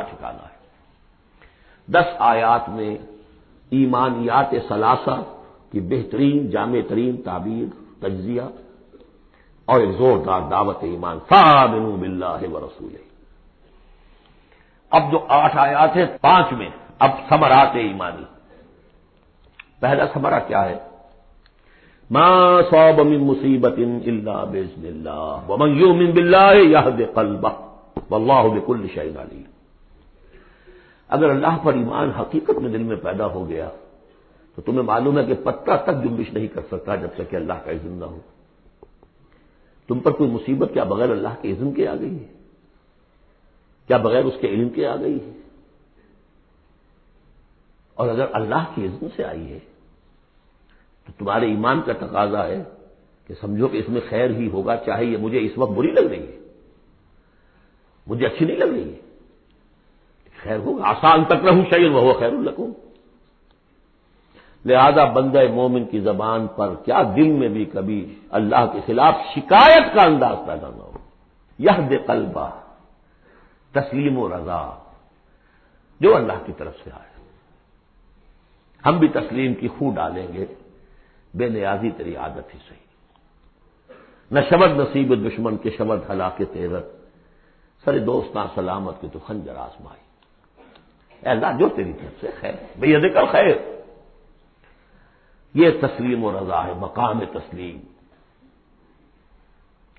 ٹھکانا ہے۔ دس آیات میں ایمانیات ثلاثہ کی بہترین جامع ترین تعبیر، تجزیہ اور ایک زوردار دعوت ایمان فامن باللہ و رسول اب جو آٹھ آیات ہیں، پانچ میں اب سمرات ایمانی۔ پہلا سمرا کیا ہے؟ ماں صوب من مصیبت اللہ بزن اللہ ومن یؤمن باللہ یہد قلبہ واللہ بکل شیء علیم اگر اللہ پر ایمان حقیقت میں دل میں پیدا ہو گیا تو تمہیں معلوم ہے کہ پتا تک جنبش نہیں کر سکتا جب تک کہ اللہ کا عزم نہ ہو۔ تم پر کوئی مصیبت کیا بغیر اللہ کے عزم کے آ گئی ہے؟ کیا بغیر اس کے علم کے آ گئی ہے؟ اور اگر اللہ کی عزم سے آئی ہے تو تمہارے ایمان کا تقاضا ہے کہ سمجھو کہ اس میں خیر ہی ہوگا، چاہے یہ مجھے اس وقت بری لگ رہی ہے۔ مجھے اچھی نہیں لگ رہی۔ خیر ہوگا آسان تک رہوں شعر وہ خیر القوں لہذا بندہ مومن کی زبان پر کیا دل میں بھی کبھی اللہ کے خلاف شکایت کا انداز پیدا نہ ہو۔ یہ دے قلبہ، تسلیم و رضا، جو اللہ کی طرف سے آئے۔ ہم بھی تسلیم کی خو ڈالیں گے، بے نیازی تری عادت ہی صحیح۔ نہ شبد نصیب دشمن کے شبد ہلاک تیرت سر دوستاں سلامت کے تو خنجر آسمائی اے اللہ، جو تیری طرف سے خیر بھیا دیکھ خیر یہ تسلیم و رضا ہے، مقام تسلیم۔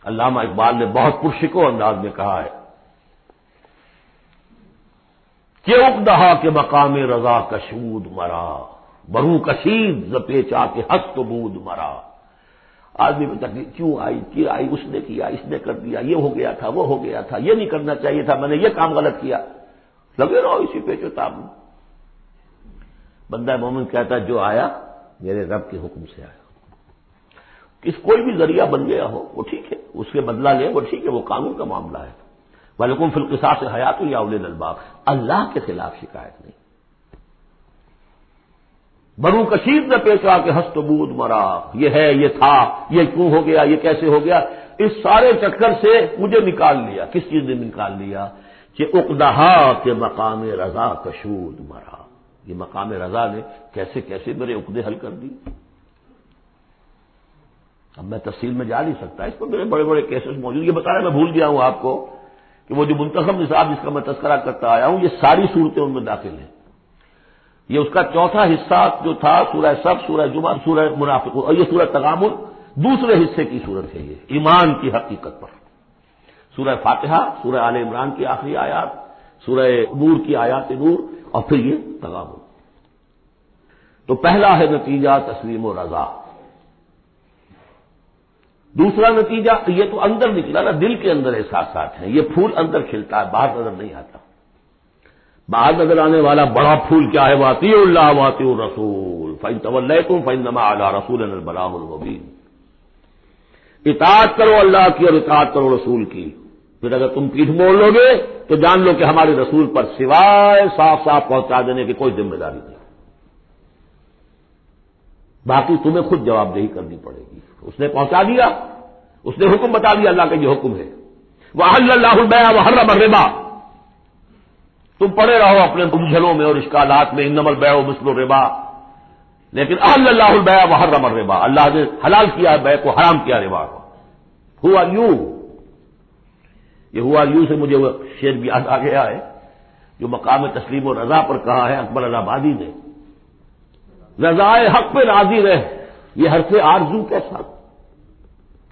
علامہ اقبال نے بہت پرشکو انداز میں کہا ہے کہ اقدہا کے مقام رضا کشود مرا، برو کشید زپیچا کے ہست بود مرا۔ آدمی میں تکلیف کیوں آئی کیا آئی، اس نے کیا، اس نے کر دیا، یہ ہو گیا تھا، وہ ہو گیا تھا، یہ نہیں کرنا چاہیے تھا، میں نے یہ کام غلط کیا۔ لگے رہو اسی پیچو تاب بندہ مومن کہتا جو آیا، میرے رب کے حکم سے آیا۔ کس کوئی بھی ذریعہ بن گیا ہو، وہ ٹھیک ہے۔ اس کے بدلہ لے، وہ ٹھیک ہے، وہ قانون کا معاملہ ہے۔ ولیکم فلقسا سے حیات یا اول الباغ اللہ کے خلاف شکایت نہیں۔ برو کشید نہ پیش آ کے ہست بود مرا، یہ ہے، یہ تھا، یہ کیوں ہو گیا، یہ کیسے ہو گیا؟ اس سارے چکر سے مجھے نکال لیا۔ کس چیز نے نکال لیا؟ کہ اقدہا کے مقام رضا کشود مرا۔ یہ مقام رضا نے کیسے کیسے میرے عقدے حل کر دی اب میں تفصیل میں جا نہیں سکتا، اس پر میرے بڑے بڑے کیسز موجود یہ بتایا میں بھول گیا ہوں آپ کو کہ وہ جو منتخب نصاب جس کا میں تذکرہ کرتا آیا ہوں، یہ ساری صورتیں ان میں داخل ہیں۔ یہ اس کا چوتھا حصہ جو تھا، سورہ سب سورہ جمعہ، سورہ منافق اور یہ سورہ تغامل دوسرے حصے کی صورت ہے یہ، ایمان کی حقیقت پر۔ سورہ فاتحہ، سورہ عال عمران کی آخری آیات، سورہ نور کی آیات نور، اور پھر یہ تغامل تو پہلا ہے نتیجہ تسلیم و رضا۔ دوسرا نتیجہ یہ تو اندر نکلا نا، دل کے اندر احساسات ہیں یہ پھول اندر کھلتا ہے، باہر نظر نہیں آتا۔ باہر نظر آنے والا بڑا پھول کیا ہے؟ واطی اللہ واطی الرسول۔ فائن طول تم فائن نما اللہ رسول البلاح الوبین اطاعت کرو اللہ کی اور اطاعت کرو رسول کی۔ پھر اگر تم پیٹھ موڑ لو گے تو جان لو کہ ہمارے رسول پر سوائے صاف صاف پہنچا دینے کی کوئی ذمہ داری نہیں۔ باقی تمہیں خود جواب دہی کرنی پڑے گی۔ اس نے پہنچا دیا۔ اس نے حکم بتا دیا اللہ کا یہ حکم ہے۔ وہ اللہ البیا وہ ہر ربا تم پڑے رہو اپنے الجھنوں میں اور اشکالات میں انمل بے مسل و ربا لیکن اہل اللہ البیا وہ ہر ربا اللہ نے حلال کیا بے کو حرام کیا ربا کو۔ ہوا یو یہ ہوا یو سے مجھے وہ شیر بھی یاد آ گیا ہے، جو مقام تسلیم و رضا پر کہا ہے، اکبر آبادی نے۔ رضائے حق پہ راضی رہ، یہ ہر سے آرزو کیسا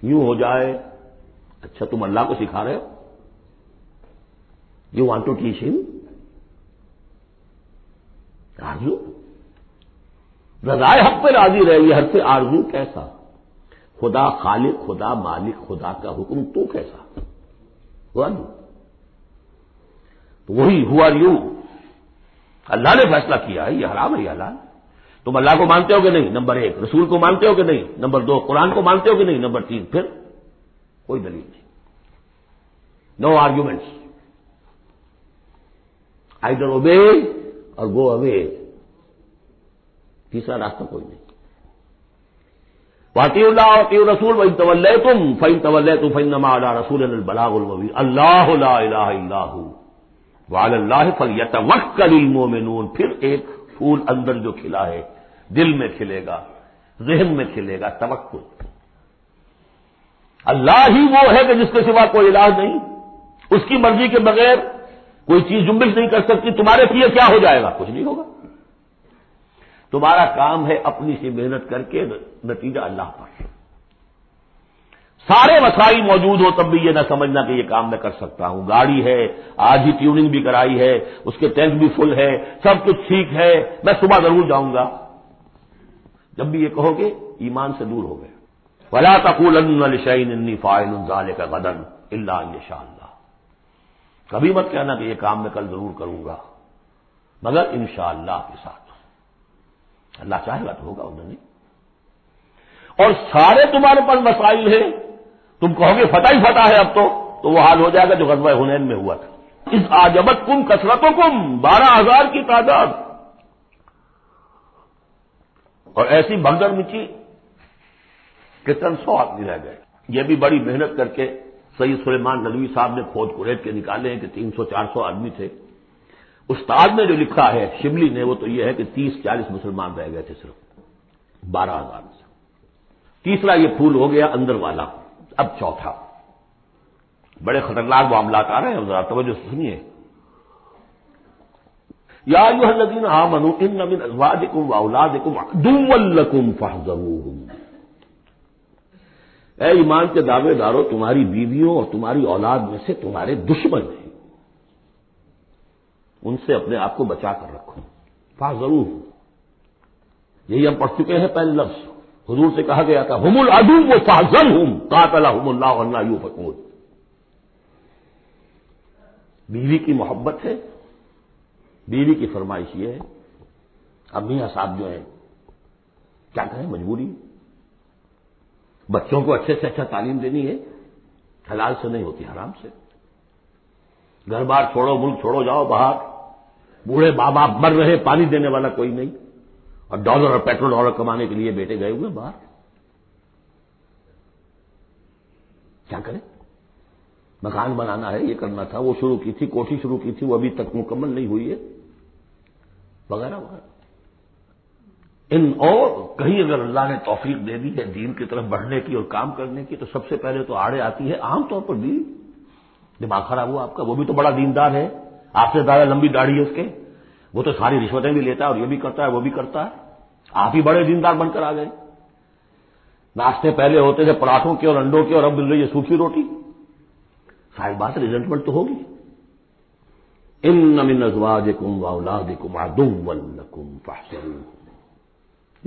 یوں ہو جائے اچھا تم اللہ کو سکھا رہے ہو۔ You want to teach him آرزو۔ رضائے حق پہ راضی رہے یہ ہر سے آرزو کیسا خدا خالق، خدا مالک، خدا کا حکم تو کیسا ہوا تو وہی ہوا یوں اللہ نے فیصلہ کیا ہے، یہ حرام ہے، یہ حلال۔ تم اللہ کو مانتے ہو کہ نہیں؟ نمبر ایک، رسول کو مانتے ہو کہ نہیں؟ نمبر دو، قرآن کو مانتے ہو کہ نہیں؟ نمبر تین، پھر کوئی دلیل نہیں۔ نو آرگیومنٹس آئی ڈر اوبے اور گو اوے تیسرا راستہ کوئی نہیں۔ واطی اللہ واطی رسول وین طول تم فین طول تم فین نما اللہ رسول البلاغ المبی اللہ لا الہ الا وال اللہ فلیت وقت کا مومنون پھر ایک پھول اندر جو کھلا ہے، دل میں کھلے گا، ذہن میں کھلے گا توقع اللہ ہی وہ ہے کہ جس کے سوا کوئی علاج نہیں. اس کی مرضی کے بغیر کوئی چیز جمبش نہیں کر سکتی. تمہارے لیے کیا ہو جائے گا؟ کچھ نہیں ہوگا. تمہارا کام ہے اپنی سی محنت کر کے نتیجہ اللہ پر۔ سارے وسائل موجود ہو تب بھی یہ نہ سمجھنا کہ یہ کام میں کر سکتا ہوں۔ گاڑی ہے، آج ہی ٹیوننگ بھی کرائی ہے، اس کے ٹینک بھی فل ہے سب کچھ ٹھیک ہے، میں صبح ضرور جاؤں گا۔ جب بھی یہ کہو گے، ایمان سے دور ہو گئے۔ ولا تقول انی فائل انزال کا بدن اللہ شاء اللہ کبھی مت کہنا کہ یہ کام میں کل ضرور کروں گا، مگر انشاءاللہ اللہ کے ساتھ۔ اللہ چاہے گا تو ہوگا انہوں نے اور سارے تمہارے پاس مسائل ہیں۔ تم کہو گے فتح ہی فتح ہے اب تو۔ تو وہ حال ہو جائے گا جو غزوہ ہنین میں ہوا تھا۔ اس آجبت کم کثرتوں کم بارہ ہزار کی تعداد۔ اور ایسی بھگدڑ مچی کہ چند سو آدمی رہ گئے۔ یہ بھی بڑی محنت کر کے سید سلیمان ندوی صاحب نے کھود کوریت کے نکالے ہیں کہ تین سو، چار سو آدمی تھے۔ استاد نے جو لکھا ہے شملی نے، وہ تو یہ ہے کہ تیس چالیس مسلمان رہ گئے تھے صرف، بارہ ہزار سے۔ تیسرا یہ پھول ہو گیا اندر والا، اب چوتھا۔ بڑے خطرناک معاملات آ رہے ہیں، ذرا توجہ سنیے۔ یا یو الذین آمنوا ان من ازواجکم واولادکم عدوا لکم فاحذروہم۔ اے ایمان کے دعوے دارو، تمہاری بیویوں اور تمہاری اولاد میں سے تمہارے دشمن ہیں۔ ان سے اپنے آپ کو بچا کر رکھو فاحذروہم یہی ہم پڑھ چکے ہیں پہلے لفظ۔ حضور سے کہا گیا تھا، ہم العدو وہ فاضل ہوں کاتلا ہم اللہ اللہ یو فکون بیوی کی محبت ہے، بیوی کی فرمائش یہ ہے۔ اب میاں صاحب جو ہیں، کیا کہیں مجبوری؟ بچوں کو اچھے سے اچھا تعلیم دینی ہے، حلال سے نہیں ہوتی، حرام سے۔ گھر بار چھوڑو، ملک چھوڑو، جاؤ باہر۔ بوڑھے ماں باپ مر رہے، پانی دینے والا کوئی نہیں۔ اور ڈالر اور پیٹرول ڈالر کمانے کے لیے بیٹے گئے ہوئے باہر۔ کیا کریں؟ مکان بنانا ہے، یہ کرنا تھا، وہ شروع کی تھی، کوٹھی شروع کی تھی، وہ ابھی تک مکمل نہیں ہوئی ہے۔ وغیرہ وغیرہ۔ ان اور کہیں اگر اللہ نے توفیق دے دی ہے دین کی طرف بڑھنے کی اور کام کرنے کی، تو سب سے پہلے تو آڑے آتی ہے، عام طور پر بھی۔ دماغ خراب ہوا آپ کا، وہ بھی تو بڑا دیندار ہے۔ آپ سے زیادہ لمبی داڑھی ہے اس کے، وہ تو ساری رشوتیں بھی لیتا ہے اور یہ بھی کرتا ہے، وہ بھی کرتا ہے۔ آپ ہی بڑے دیندار بن کر آ گئے۔ ناشتے پہلے ہوتے تھے پراٹھوں کے اور انڈوں کے اور اب مل رہی ہے سوکھی روٹی۔ ساری بات ریزلٹمنٹ تو ہوگی۔ ان نمن ازواج کم اولاد کم آدم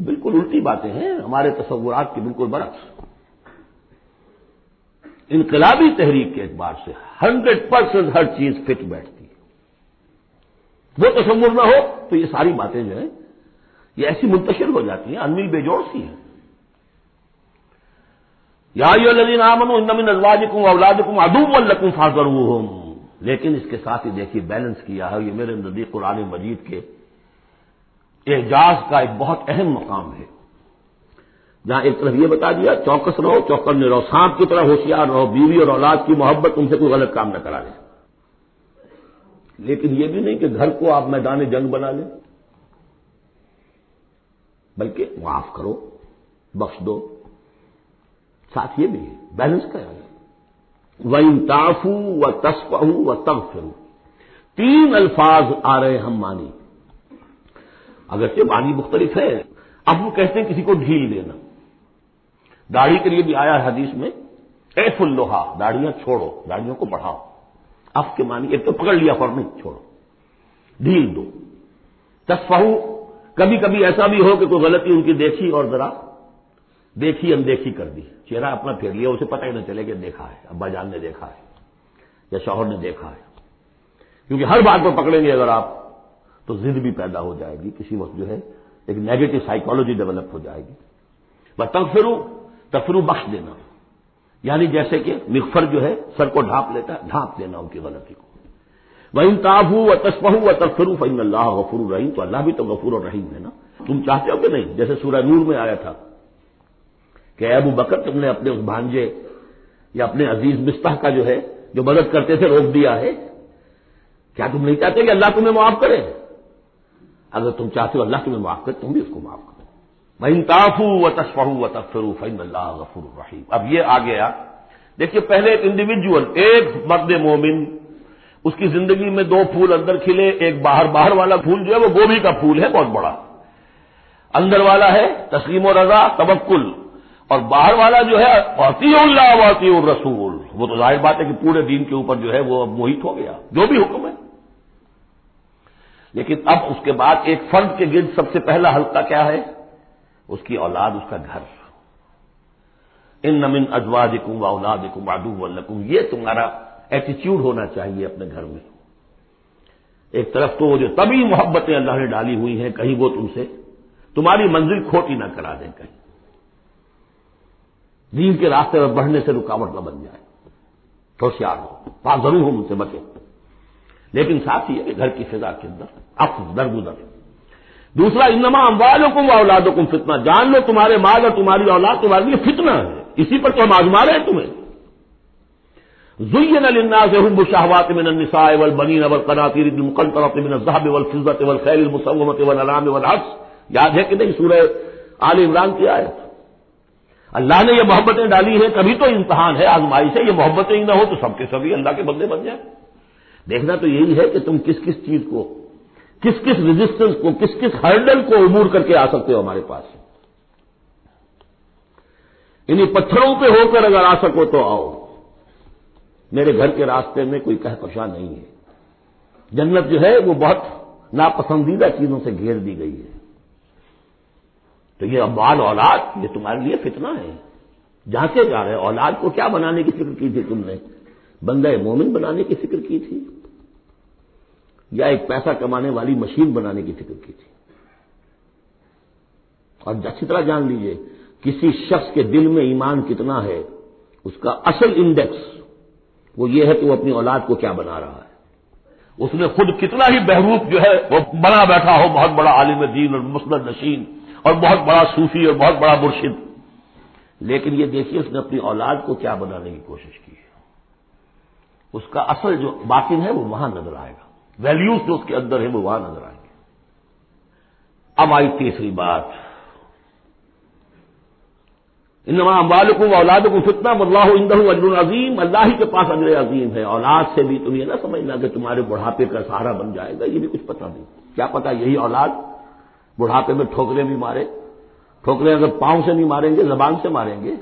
بالکل الٹی باتیں ہیں، ہمارے تصورات کی بالکل برعکس۔ انقلابی تحریک کے اعتبار سے ہنڈریڈ پرسینٹ ہر چیز فٹ بیٹھتی۔ ہے وہ تصور نہ ہو تو یہ ساری باتیں جو ہیں، یہ ایسی منتشر ہو جاتی ہیں، انمل بے جوڑ سی ہیں۔ یا آمن ان ازواج کم اولاد کم ادوم القم فاضر لیکن اس کے ساتھ ہی دیکھیے، بیلنس کیا ہے یہ میرے نزدیک قرآن مجید کے اعجاز کا ایک بہت اہم مقام ہے۔ جہاں ایک طرف یہ بتا دیا، چوکس رہو چوکن رہو، سانپ کی طرح ہوشیار رہو، بیوی اور اولاد کی محبت تم سے کوئی غلط کام نہ کرا لے لیکن یہ بھی نہیں کہ گھر کو آپ میدان جنگ بنا لیں، بلکہ معاف کرو، بخش دو۔ ساتھ یہ بھی ہے بیلنس کا ہے وہ انتافو و تصف و تب تین الفاظ آ رہے ہم مانی اگرچہ مانی مختلف ہے، اب وہ کہتے ہیں کسی کو ڈھیل دینا۔ داڑھی کے لیے بھی آیا حدیث میں اے فل لوہا داڑیاں چھوڑو داڑیوں کو بڑھاؤ۔ اب کے مانی ایک تو پکڑ لیا نہیں، چھوڑو۔ ڈھیل دو۔ تصفہ کبھی کبھی ایسا بھی ہو کہ کوئی غلطی ان کی دیکھی اور ذرا دیکھی، اندیکھی کر دی۔ چہرہ اپنا پھیر لیا، اسے پتہ ہی نہ چلے کہ دیکھا ہے، ابا جان نے دیکھا ہے یا شوہر نے دیکھا ہے۔ کیونکہ ہر بات کو پکڑیں گے اگر آپ، تو ضد بھی پیدا ہو جائے گی، کسی وقت جو ہے ایک نیگیٹو سائیکالوجی ڈیولپ ہو جائے گی۔ بس تفرو تفرو بخش دینا۔ یعنی جیسے کہ مغفر جو ہے سر کو ڈھانپ لیتا ہے، ڈھانپ دینا ان کی غلطی کو۔ وہ انتاب ہوں و تسپہ و تفرو فن اللہ غفور الرحیم تو اللہ بھی تو غفور الرحیم ہے نا؟ تم چاہتے ہو کہ نہیں؟ جیسے سورہ نور میں آیا تھا کہ ابو بکر، تم نے اپنے اس بھانجے یا اپنے عزیز مستح کا جو ہے، جو مدد کرتے تھے، روک دیا ہے۔ کیا تم نہیں چاہتے کہ اللہ تمہیں معاف کرے؟ اگر تم چاہتے ہو اللہ تمہیں معاف کرے، تم بھی اس کو معاف کرو۔ میں و تشفہ و تفرو فن اللہ غفور الرحیم اب یہ آ گیا۔ دیکھیے، پہلے ایک انڈیویجل ایک مرد مومن، اس کی زندگی میں دو پھول اندر کھلے، ایک باہر باہر والا پھول جو ہے وہ گوبھی کا پھول ہے، بہت بڑا۔ اندر والا ہے تسلیم و رضا تبکل اور باہر والا جو ہے واطی اللہ واطی الرسول۔ وہ تو ظاہر بات ہے کہ پورے دین کے اوپر جو ہے وہ اب موہت ہو گیا۔ جو بھی حکم ہے۔ لیکن اب اس کے بعد ایک فرد کے گرد سب سے پہلا حلقہ کیا ہے؟ اس کی اولاد، اس کا گھر۔ ان نمن اجواز کم اولاد کم ادو یہ تمہارا ایٹیچیوڈ ہونا چاہیے اپنے گھر میں۔ ایک طرف تو وہ جو تبھی محبتیں اللہ نے ڈالی ہوئی ہیں، کہیں وہ تم سے تمہاری منزل کھوٹی نہ کرا دیں کہیں۔ دین کے راستے میں بڑھنے سے رکاوٹ نہ بن جائے۔ ہوشیار ہو پاس ضرور ہو مجھ سے بچے۔ لیکن ساتھ ہی ہے گھر کی فضا کے اندر اب در گزر دوسرا، انما اموال حکم و اولاد حکم فتنا جان لو تمہارے مال اور تمہاری اولاد تمہارے لیے فتنہ ہے، اسی پر تو ہم آزما رہے ہیں تمہیں۔ زین الناس حب الشهوات من النساء والبنين والقناطير المقنطرة من الذهب والفضة والخيل المسومة والانعام والحرث یاد ہے کہ نہیں سورہ آل عمران کی آیت۔ اللہ نے یہ محبتیں ڈالی ہیں کبھی تو امتحان ہے، آزمائش ہے، یہ محبتیں ہی نہ ہو تو سب کے سبھی اللہ کے بندے بن جائیں۔ دیکھنا تو یہی ہے کہ تم کس کس چیز کو کس کس ریزسٹنس کو، کس کس ہرڈل کو عبور کر کے آ سکتے ہو ہمارے پاس؟ انہیں پتھروں پہ ہو کر اگر آ سکو تو آؤ۔ میرے گھر کے راستے میں کوئی کہکشا نہیں ہے۔ جنت جو ہے وہ بہت ناپسندیدہ چیزوں سے گھیر دی گئی ہے۔ تو یہ ابال اولاد، یہ تمہارے لیے فتنہ ہے۔ جہاں سے جا رہے اولاد کو کیا بنانے کی فکر کی تھی تم نے؟ بندہ مومن بنانے کی فکر کی تھی۔ یا ایک پیسہ کمانے والی مشین بنانے کی فکر کی تھی۔ اور اچھی طرح جان لیجیے، کسی شخص کے دل میں ایمان کتنا ہے، اس کا اصل انڈیکس وہ یہ ہے کہ وہ اپنی اولاد کو کیا بنا رہا ہے۔ اس نے خود کتنا ہی بہروپ جو ہے، وہ بنا بیٹھا ہو، بہت بڑا عالم دین اور مسلط نشین اور بہت بڑا صوفی اور بہت بڑا مرشد۔ لیکن یہ دیکھیے، اس نے اپنی اولاد کو کیا بنانے کی کوشش کی ہے۔ اس کا اصل جو باطن ہے، وہ وہاں نظر آئے گا۔ ویلیوز جو اس کے اندر ہیں وہ وہاں نظر آئیں گے۔ اب آئی تیسری بات۔ انما بالکم اولاد کو فتنا اللہ اندہ اجر عظیم، اللہ ہی کے پاس اجر عظیم ہے۔ اولاد سے بھی تم یہ نہ سمجھنا کہ تمہارے بڑھاپے کا سہارا بن جائے گا، یہ بھی کچھ پتہ نہیں۔ کیا پتا یہی اولاد بڑھاپے میں ٹھوکرے بھی مارے۔ ٹھوکرے اگر پاؤں سے نہیں ماریں گے، زبان سے ماریں گے۔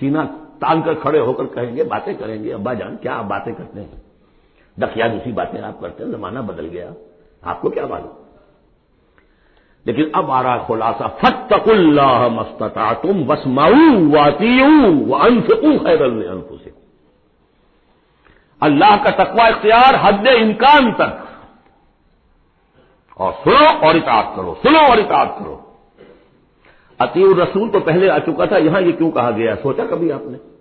سینا تان کر کھڑے ہو کر کہیں گے، باتیں کریں گے۔ ابا جان، کیا آپ باتیں کرتے ہیں؟ دکھیا دوسری باتیں آپ کرتے ہیں، زمانہ بدل گیا۔ آپ کو کیا معلوم؟ لیکن اب آ رہا خلاصہ فتق اللہ مستتا تم بس مئو خیر سے اللہ کا تقوی اختیار حد امکان تک۔ اور سنو اور اطاعت کرو، سنو اور اطاعت کرو۔ اتی رسول تو پہلے آ چکا تھا، یہاں یہ کیوں کہا گیا؟ سوچا کبھی آپ نے۔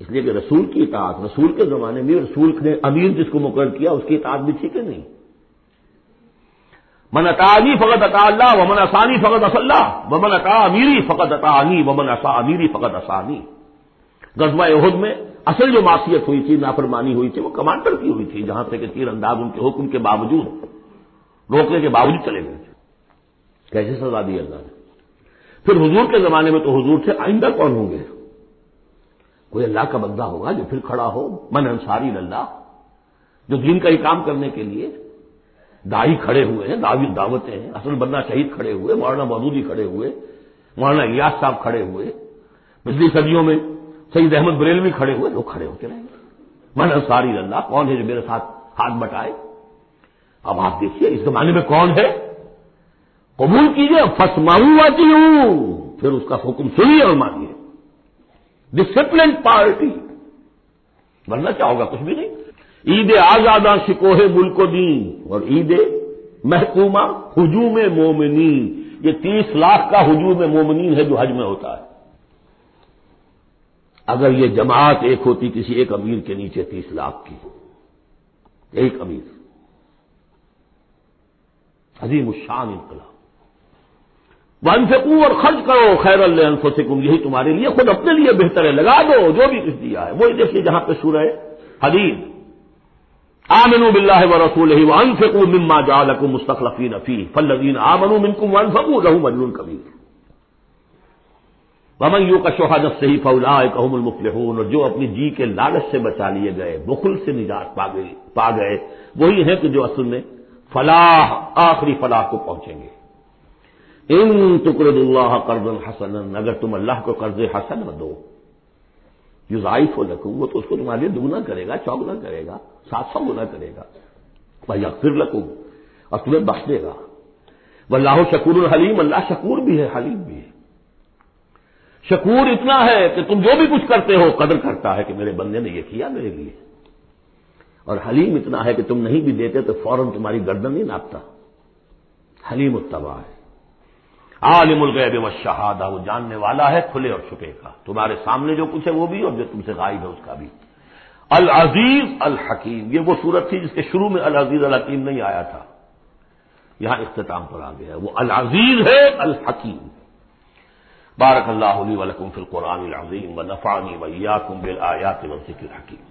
اس لیے کہ رسول کی اطاعت، رسول کے زمانے میں رسول نے امیر جس کو مقرر کیا، اس کی اطاعت بھی ٹھیک ہے نہیں۔ من اطانی فقط اطا اللہ، ومن آسانی فقط اسلّہ ومن اطا امیری فقط اطانی ومن اصا امیری فقط اسانی غزوہ عہد میں اصل جو معصیت ہوئی تھی، نافرمانی ہوئی تھی، وہ کمانڈر کی ہوئی تھی، جہاں سے کہ تیر انداز ان کے حکم کے باوجود، روکنے کے باوجود چلے گئے۔ تھے کیسے سزا دی اللہ نے؟ پھر حضور کے زمانے میں تو حضور سے آئندہ کون ہوں گے؟ کوئی اللہ کا بندہ ہوگا جو پھر کھڑا ہو، من انصاری اللہ جو دین کا ہی کام کرنے کے لیے دائی کھڑے ہوئے ہیں دعوی دعوتیں ہیں، اصل بندہ شہید کھڑے ہوئے، مولانا مودودی کھڑے ہوئے، مولانا الیاس صاحب کھڑے ہوئے، پچھلی صدیوں میں سعید احمد بریلوی کھڑے ہوئے، لوگ کھڑے ہوتے رہیں گے من انصاری اللہ کون ہے جو میرے ساتھ ہاتھ بٹائے؟ اب آپ دیکھیے، اس زمانے میں کون ہے؟ قبول کیجیے فسماؤں آتی ہوں پھر اس کا حکم سنیے اور مانیے۔ ڈسپلن پارٹی ورنہ کیا ہوگا؟ کچھ بھی نہیں. عید آزادہ شکوہ ملک و دین اور عید محکومہ ہجوم مومنین. یہ تیس لاکھ کا ہجوم مومنین ہے جو حج میں ہوتا ہے. اگر یہ جماعت ایک ہوتی کسی ایک امیر کے نیچے تیس لاکھ کی. ایک امیر. عظیم الشان انقلاب. ون سے اور خرچ کرو خیر اللہ انفسکم یہی تمہارے لیے، خود اپنے لیے بہتر ہے، لگا دو، جو بھی کچھ دیا ہے۔ وہی دیکھیے جہاں پہ سورہ حدید۔ آمن بلّہ و رسول ہی ون فکو مما جالک مستقلفی نفی فلدین آمن منکم ون فکو رہو مجنون کبیر۔ ومن یو کا شوہا جب صحیح فولا کہم المفلحون۔ اور جو اپنی جی کے لالچ سے بچا لیے گئے بخل سے نجات پا گئے پا گئے، وہی ہیں کہ جو اصل میں فلاح، آخری فلاح کو پہنچیں گے۔ ان تکرد اللہ قرض الحسن اگر تم اللہ کو قرض حسن دو یو ضائف ہو لکھوں وہ تو اس کو تمہارے لیے دگنا کرے گا چوگنا کرے گا، سات سو گنا کرے گا بھائی پھر لکھوں اور تمہیں بخش دے گا۔ وہ اللہ شکور الحلیم اللہ شکور بھی ہے، حلیم بھی ہے۔ شکور اتنا ہے کہ تم جو بھی کچھ کرتے ہو، قدر کرتا ہے کہ میرے بندے نے یہ کیا میرے لیے۔ اور حلیم اتنا ہے کہ تم نہیں بھی دیتے تو فوراً تمہاری گردن نہیں ناپتا۔ حلیم اتبا ہے۔ عالم الغیب و شہادہ وہ جاننے والا ہے، کھلے اور چھپے کا۔ تمہارے سامنے جو کچھ ہے وہ بھی، اور جو تم سے غائب ہے اس کا بھی۔ العزیز الحکیم، یہ وہ صورت تھی جس کے شروع میں العزیز الحکیم نہیں آیا تھا۔ یہاں اختتام پر آ گیا وہ العزیز ہے، الحکیم۔ بارک اللہ علی ولکم فی القرآن العظیم و نفانی ویاکم بالآیات و ذکر حکیم۔